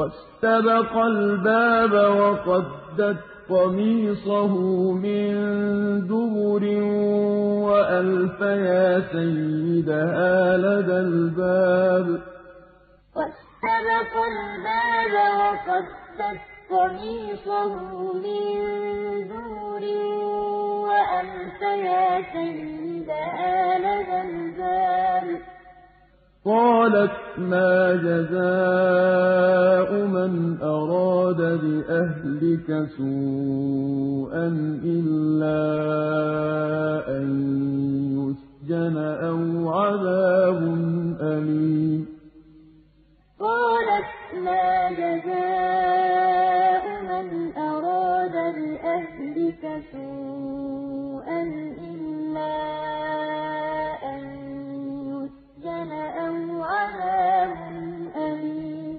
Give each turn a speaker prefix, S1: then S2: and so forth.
S1: وَاسْتَبَقَ الْبَابَ وَقَدَّتْ قَمِيصَهُ مِن دُبُرٍ وَأَلْفَ يَا سَيِّدَهَا لَدَى الْبَابِ ۚ.
S2: وَاسْتَبَقَ الْبَابَ وَقَدَّتْ قَمِيصَهُ مِن دُبُرٍ وَأَلْفَ يَا سَيِّدَهَا لَدَى الْبَابِ ۚ.
S1: قَالَتْ مَا جَزَاءُ أَرَادَ بِأَهْلِكَ سُوءًا إِلَّا أَن يُسْجَنَ أَوْ عَذَابٌ أَلِيمٌ
S2: قَالَتْ مَا جَزَاءُ مَنْ أَرَادَ بِأَهْلِكَ سُوءًا